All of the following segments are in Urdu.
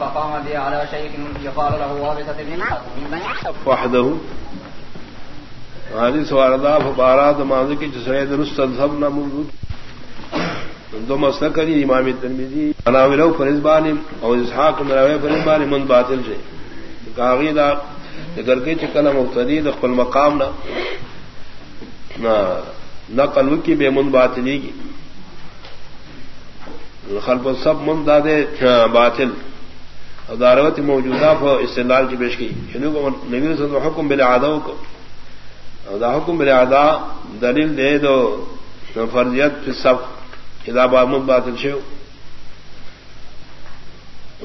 فقام بي على شيء يقال له وابثة بن وحده. حدیث واردہ بارات ماضی کی جسرے درست سب نہ موجود دو مسئلہ کری امام ترمیزی اناولو فرزبانی اور اسحاق مراوی فرزبانی من باطل جی. سے کاغی دا اگر کے چکل مقتدی دخل مقام نہ نقل کی بے من باطلی کی خلف سب من دادے باطل. داروت موجودہ استعلال کی پیش کی یعنی نبی صد حکم بل آدھوں کو دا حکم بل آدا دلیل دے دو فرضیت پھر سب خدا بامد باطل شو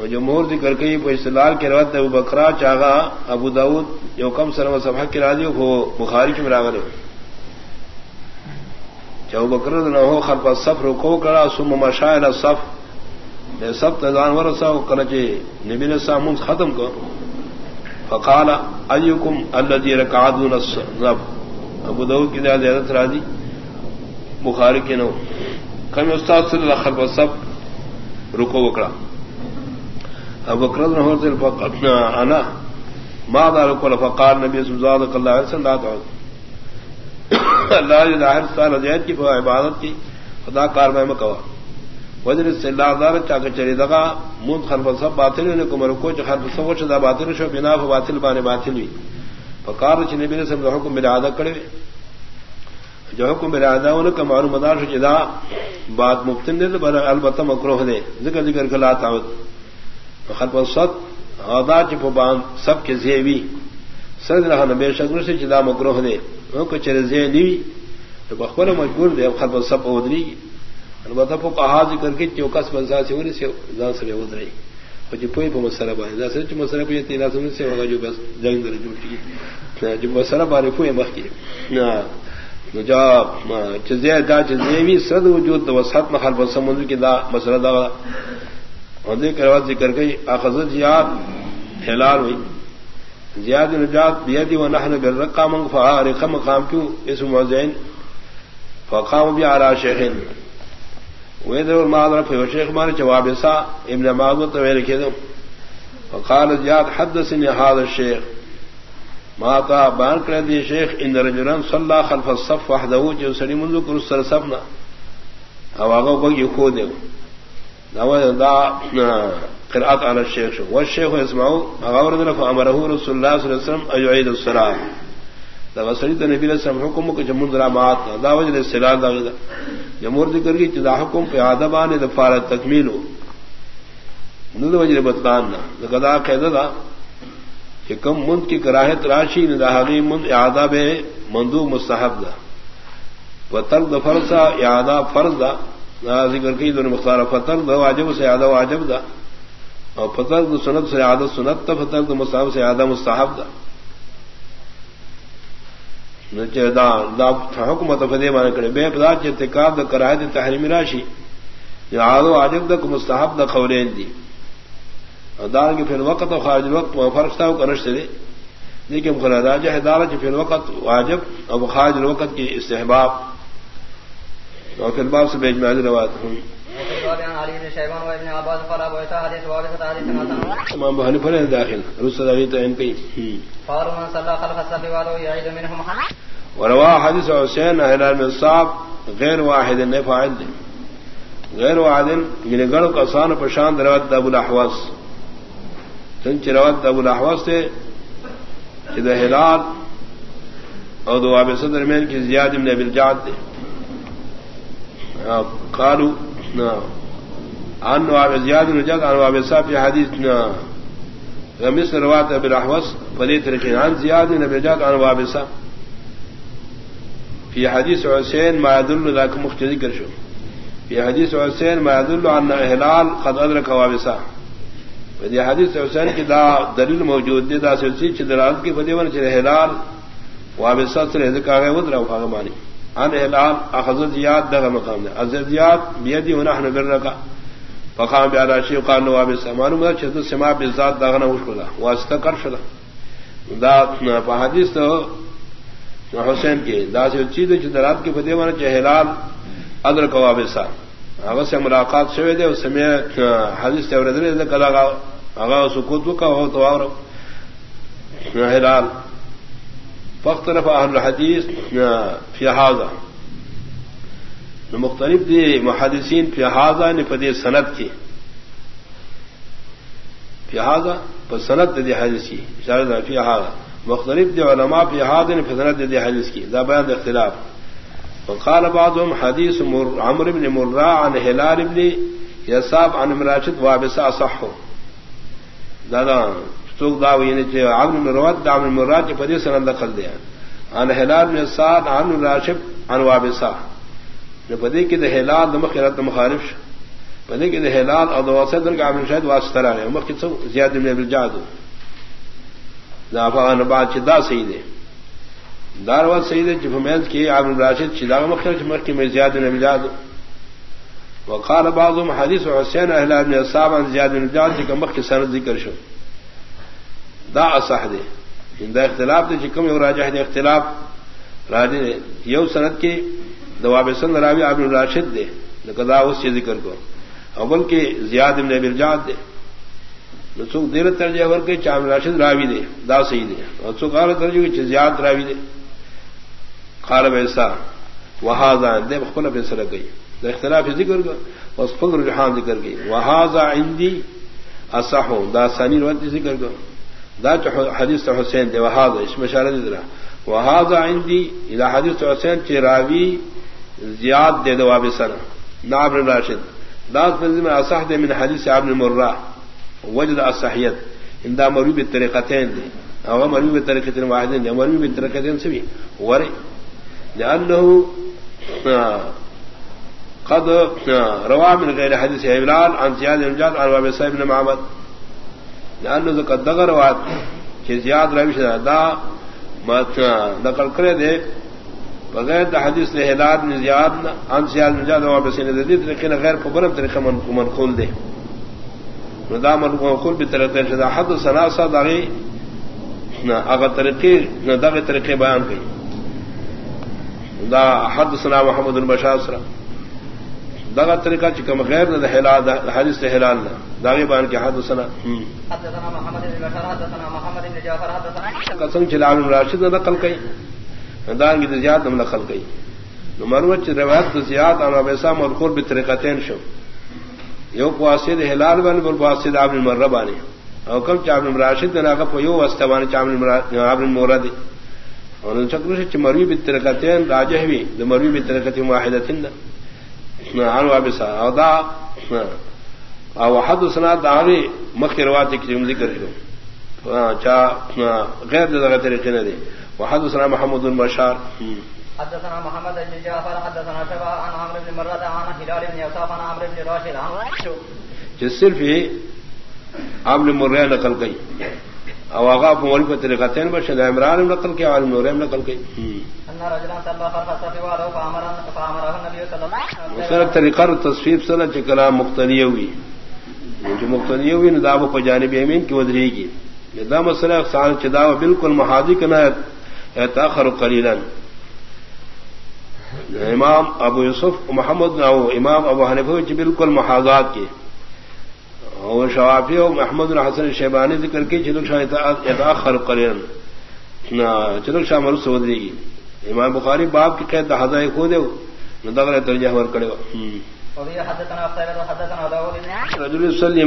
جو مور ذکر گئی وہ استعلال کے روت ابو بکرا چاہا ابو داود جو کم سر سبھا کی راضی ہو بخاری کی مراغل چاہو بکر نہ ہو خلف صف رکو کرا سم مشاعر صف سب تجانور سا کرچے نبی نے سامون ختم کو فقال، ایکم الذی رکعدون الرب۔ ابو داؤد کی زیادت راضی۔ بخاری کے نو۔ کم استاد صلی اللہ خلف سب رکو وکڑا۔ ابو بکر نہ ہو دل انا۔ ما دار کو فقال نبی صلی اللہ علیہ وسلم لا تعود اللہ ظاہر سال زید کی عبادت کی، خدا کار میں مکوا۔ وجر سے لازار چاک چری دگا مون خلف سب باطل نے کمر کو مرکو چ خلف سب چ باطل شو بنا باطل بانے باطل وی فقار چ نبی نے سب حکم بلا ادا کڑے۔ جو حکم بلا ادا ان کا معلوم مدار شو جدا بعد مفتن نے بر البتہ مکروہ دے۔ ذکر ذکر کلا تعود خلف صد ادا چ پبان سب کے زیوی سرد رہا نبی شکر سے جدا مکروہ دے۔ ان کو چر زی نیوی تو بخبر مجبور دے خلف سب اودری البتہ کو کہا ذکر کے چوکس بنسا سے وری سے ذات سے ود رہی کچھ جی پوئی پہ مسئلہ بائے ذات سے مسئلہ پہ تینا سن سے ہوگا جو بس جنگ در جوٹی جو مسئلہ بارے پوئی مخکی نہ جا چزے دا چزے بھی صد وجود وسط محل بس سمندر کی دا مسئلہ دا۔ اور دے کروات ذکر گئی اخذت یاد حلال ہوئی۔ زیاد نجات بیدی و نحن بالرقام فارق مقام کیوں؟ اس موزین فقام بھی علی شیخین۔ ویدر المعذر في شيخ مالك جواب سا، ابن معبود تو لکھے فقال زياد حدثني هذا الشيخ ما تا بان کر دی شیخ، ان رجلا صلى خلف الصف وحده، جو سڑی منذ کر سر صفنا او هغه وګي خو دی نو دا قرات على الشيخ والشيخ يسمعوا اغور ذلك فامره رسول الله صلى الله عليه وسلم ان يعيد الصلاه دا وسری تے نبی علیہ السلام حکم کو جمن درامات دا وجہ سلال دا جمہور ذکر کی چدا حکم پہ آدبان دفار تکمیل ہو ند وجہ بتلان نہ گدا قید دا کہ کم مند کی کراہت راشی نہ حقی مند آداب مندو مستحب دا فتر د فرضا یادا فرض دا ذکر کی دون مختار فتر دا واجب سے یادا واجب دا اور فتر د سنت سے یادا سنت تا فتر د مصحب سے یادا مستحب دا حکمت فدے مان کرے بے پدا چتکاب دا کرایت تحریمی راشی یا آدو عجب دا مستحب دا خورین دی دار کی پھر وقت و خارج وقت فرق تھا کنش دے لیکن خلا راجہ دار کی پھر وقت واجب اور خارج الوقت کی استحباب. اور پھر باب سے بیچ میں حاضر روایت ہوں امام بہانی فرے داخل رسل علی تعین کی وروا حدیث حسین احلال میں صاحب غیر واحد نے فائد دے غیر واحد یعنی گڑھ کا سان پرشانت روت ابو الاحواس۔ چنچ روت ابو الاحواس تھے چد ہلال اور دو آب صدر مین کی زیاد ابن ابل جات دے۔ قالو ان واب زیاد نجات ان واب صاحب حدیث، نا غمس روات ابن احوس فلیت رکھیں ان زیاد نجات ان واب صاحب۔ في حديث حسين ما يدل ذاك مختلف كرشو في حديث حسين ما يدل عن هلال قد أدرك وابسا فدي حديث حسين کی دا دلیل موجود دی، دا سلسی چھ دلالت کی فدی ون چھ وابسا سر ذکر ہے ودرا فاغ مانی ان ہلال اخذ زیاد دا مقام ہے از زیاد بیدی ونحن برکا فقام بعلا شی قال وابسا معلوم ہے چھ سما بالذات دا غنا وشلا واسطہ کر شلا دا حدیث تو حسین کے داس چیز درات کے فتح مانا چہلال ادر قواب سا اگر سے ملاقات شوے دے اس میں حدیث کلا اگا سکوت کا ہو تو اور ہلال فخت رفا اہل الحدیث فی حاضہ۔ مختلف دی محدثین فی حاضہ نے پدی صنعت کی۔ فی حاضہ پر صنعت دی حدیث کی اشارہ فی حاضہ۔ مختلف دی علماء فی حاضہ نے صنعت دی حدیث کی، دا بیان اختلاف. وقال بعضهم حديث عمرو بن مرا عن هلال بن يصاب عن مراشد وابسا صحو دادا سوق دا ویني یعنی چې عمرو بن روات دا عمرو بن مرا چې په دې سره دخل دی عن هلال بن صاد عن مراشد عن وابسا نو په دې کې د هلال د مخیرت مخالف شو. په دې کې د هلال او د واسط درګه عمرو شاید واسطه راغی. مخکې څو زیاد بن ابن جادو دا بعد چې دا صحیح دی. داروا سعید جفمید کی عبد راشد چلاغ مخر چمک کی میں زیاد بن ابجاد وقال بعضهم حدیث حسین اہل ابن اصحاب عن زیاد بن ابجاد کی مخ کی سند ذکر شو. دا اصح دے دا اختلاف دے چکم یو راجح دے اختلاف راجح دے یو سند کی دواب سند راوی ابن راشد دے لقدا اس سے ذکر کو اول کے زیاد بن ابجاد دے نسوک دیر ترجیح ورکے چام راشد راوی دے دا صحیح دے اور سوک آر ترجیح چھ زیاد راوی دے قال ایسا وہاضا دے بخل فیصلہ گئی دا اختلاف ذکر کا اس فل رجحان ذکر گئی وہاضا عندی اصح، دا ثانی روایت ذکر کا دا حدیث حسین دے وہاضا اس میں اشارہ دے رہا وہاضا عندی الى حدیث حسین چراوی زیاد دے دواب سر ناب راشد داد میں اصح دے من حدیث ابن مرہ وجد اصحیت اندا مروی بالطریقتین دے او مروی بالطریقتین واحدین دے مروی بالطریقتین سے بھی ورے لأنه قد روى من غير حديث هبلال عن زياد بن عن وابي سعيد بن معبد لأنه قد دغر روات کہ زیاد روش دا نقل کرے دے. بغیر دا حدیث نے ہلال بن زیاد عن زیاد بن جاد وابي سعيد دے طریقے غیر کو برم طریقہ منقول دے. دا منقول بطریقے شدا حد سنا سا داغی اگر طریقے نہ داغ طریقے بیان کی دا حد سنا محمد البشار سرا دغا طریقہ چکم غیر نہ حلال حدیث سے حلال نہ داغی بان کے حد سنا قسم چلا راشد نہ نقل کئی دان کی زیاد نہ نقل کئی نو مروت روایت زیاد ان ویسا مذکور بطریقتین شو. یو قواصد حلال بن بل قواصد ابن مربانی او کم چابن راشد نہ کہ یو واستوان چابن ابن مراد اور ان چکر سے مروی بترکتین راجہ بھی مروی بترکتی واحدتن عن وابسا او دا او حد سنا داوی مخی روات کی ذکر شو چا غیر دغه طریقې نه دي. وحد سنا محمد بن بشار. حدثنا محمد بن جعفر حدثنا شبا عن عمرو بن مراد عن هلال بن يوسف عن عمرو بن راشد. عن جس صرف عمرو مراد نقل گئی او آغا مولی پر طریقہ تین بشد عمران نقل کے عالم نوریم نقل کے سر طریقہ تصویب سر چکلا مختنی ہوئی جو مختنی ہوئی نداب و جانب امین کی ودری کی دا مسئلہ اقسان چدا بالکل محاذی کا نہ تاخر قلیلا. امام ابو یوسف محمد او امام ابو حنیفہ بالکل محاذات کے اور شوافی اور محمد الحسن شیبانی ذکر کے چلک شاہ خر قرین۔ چلک شاہ مرو سودری گی۔ امام بخاری باپ کی قید ہزائے کھو دے نہ دغر ترجیح ور کرے رجل